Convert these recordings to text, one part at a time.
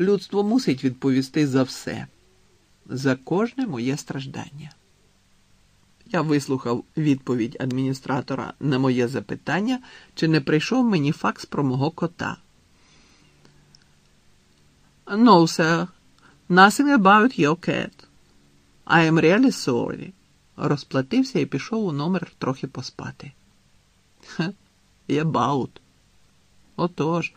людство мусить відповісти за все, за кожне моє страждання. Я вислухав відповідь адміністратора на моє запитання, чи не прийшов мені факс про мого кота. No, sir. Nothing about your cat. I am really sorry. Розплатився і пішов у номер трохи поспати. Ха, я баут. Отож.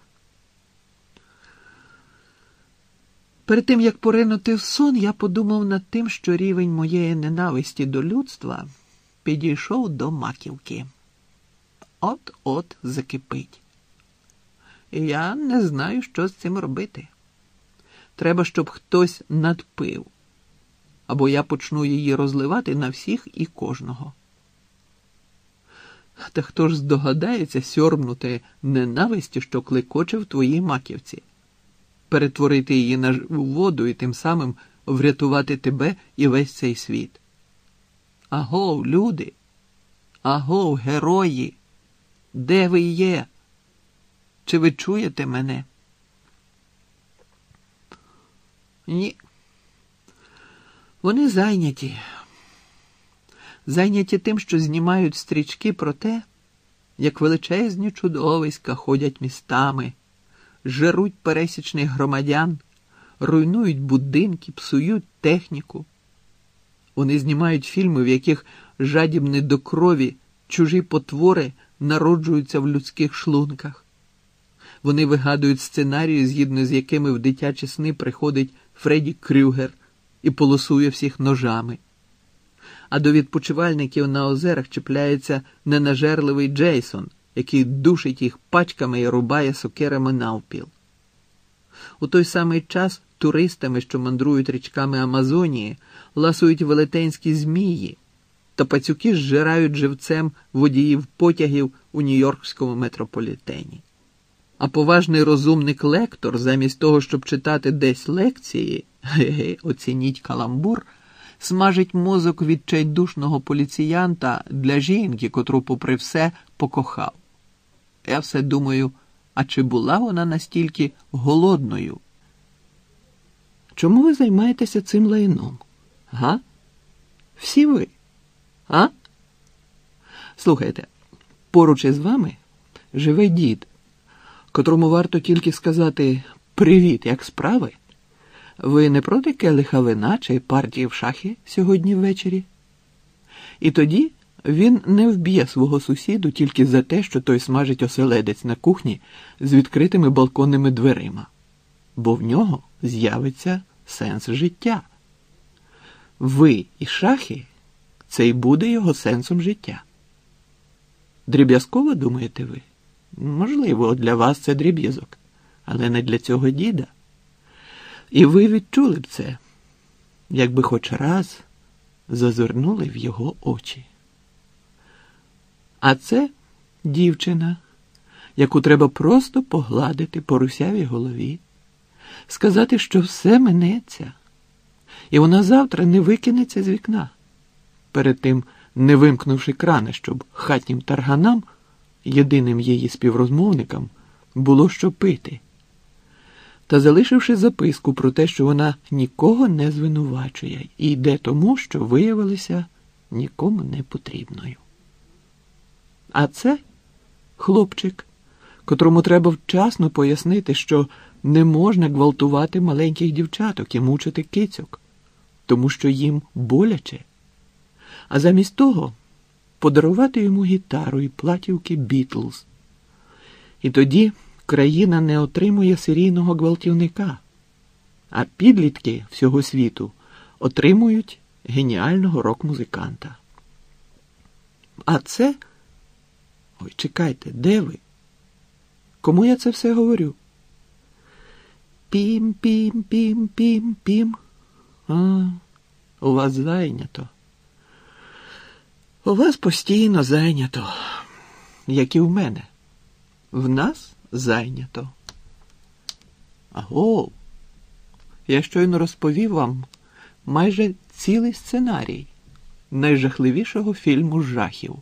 Перед тим, як поринути в сон, я подумав над тим, що рівень моєї ненависті до людства підійшов до маківки. От-от закипить. Я не знаю, що з цим робити. Треба, щоб хтось надпив, або я почну її розливати на всіх і кожного. Та хто ж здогадається сьорбнути ненависті, що клекоче в твоїй маківці, перетворити її на воду і тим самим врятувати тебе і весь цей світ? Агов, люди, агов, герої, де ви є? Чи ви чуєте мене? Ні. Вони зайняті. Зайняті тим, що знімають стрічки про те, як величезні чудовиська ходять містами, жеруть пересічних громадян, руйнують будинки, псують техніку. Вони знімають фільми, в яких жадібні до крові чужі потвори народжуються в людських шлунках. Вони вигадують сценарії, згідно з якими в дитячі сни приходить Фредді Крюгер і полосує всіх ножами. А до відпочивальників на озерах чіпляється ненажерливий Джейсон, який душить їх пачками і рубає сокерами навпіл. У той самий час туристами, що мандрують річками Амазонії, ласують велетенські змії, та пацюки зжирають живцем водіїв потягів у Нью-Йоркському метрополітені. А поважний розумник лектор, замість того, щоб читати десь лекції, ге-ге, оцініть каламбур, смажить мозок відчайдушного поліціянта для жінки, котру, попри все, покохав. Я все думаю, а чи була вона настільки голодною? Чому ви займаєтеся цим лайном? Га? Всі ви? А? Слухайте, поруч із вами живе дід котрому варто тільки сказати Привіт, як справи? Ви не проти келиха вина чи партії в шахи сьогодні ввечері? І тоді він не вб'є свого сусіду тільки за те, що той смажить оселедець на кухні з відкритими балконними дверима, бо в нього з'явиться сенс життя. Ви і шахи це й буде його сенсом життя. Дріб'язково думаєте ви? Можливо, для вас це дріб'язок, але не для цього діда. І ви відчули б це, якби хоч раз зазирнули в його очі. А це дівчина, яку треба просто погладити по русявій голові, сказати, що все минеться, і вона завтра не викинеться з вікна, перед тим не вимкнувши крани, щоб хатнім тарганам єдиним її співрозмовникам було що пити, та залишивши записку про те, що вона нікого не звинувачує і йде тому, що виявилася нікому не потрібною. А це хлопчик, котрому треба вчасно пояснити, що не можна гвалтувати маленьких дівчаток і мучити кицьок, тому що їм боляче. А замість того подарувати йому гітару і платівки Бітлз. І тоді країна не отримує серійного гвалтівника, а підлітки всього світу отримують геніального рок-музиканта. А це. Ой, чекайте, де ви? Кому я це все говорю? Пім-пім-пім-пім-пім. А, у вас зайнято. У вас постійно зайнято, як і в мене. В нас зайнято. Аго, я щойно розповів вам майже цілий сценарій найжахливішого фільму жахів,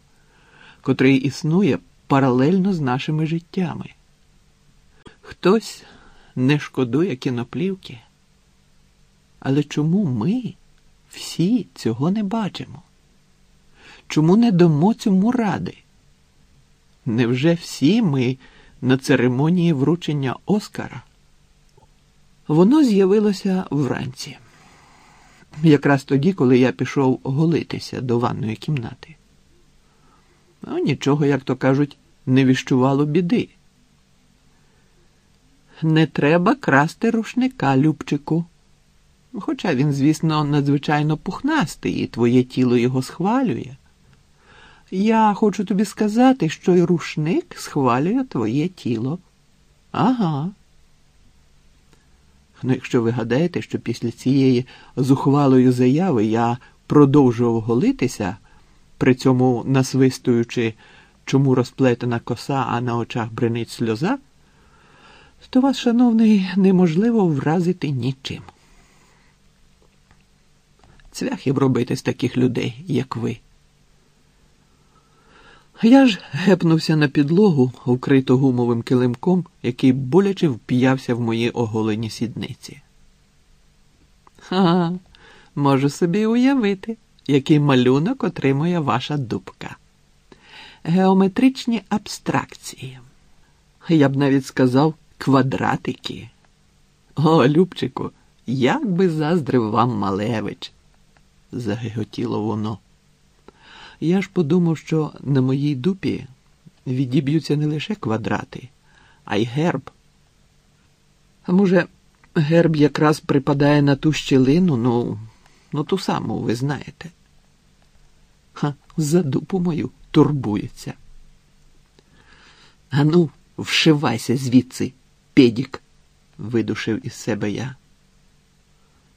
котрий існує паралельно з нашими життями. Хтось не шкодує кіноплівки. Але чому ми всі цього не бачимо? Чому не дамо цьому ради? Невже всі ми на церемонії вручення Оскара? Воно з'явилося вранці, якраз тоді, коли я пішов голитися до ванної кімнати. Ну, нічого, як то кажуть, не віщувало біди. Не треба красти рушника, Любчику. Хоча він, звісно, надзвичайно пухнастий, і твоє тіло його схвалює. Я хочу тобі сказати, що й рушник схвалює твоє тіло. Ага. Ну, якщо ви гадаєте, що після цієї зухвалої заяви я продовжував голитися, при цьому насвистуючи, чому розплетена коса, а на очах бренить сльоза, то вас, шановний, неможливо вразити нічим. Цвяхів робити з таких людей, як ви. Я ж гепнувся на підлогу, вкриту гумовим килимком, який боляче вп'явся в мої оголені сідниці. Ха, можу собі уявити, який малюнок отримує ваша дубка. Геометричні абстракції. Я б навіть сказав квадратики. О, Любчику, як би заздрив вам Малевич, загиготіло воно. Я ж подумав, що на моїй дупі відіб'ються не лише квадрати, а й герб. А може, герб якраз припадає на ту щілину, ну, ну ту саму, ви знаєте. Ха, за дупу мою турбується. Ану, вшивайся звідси, педік, видушив із себе я.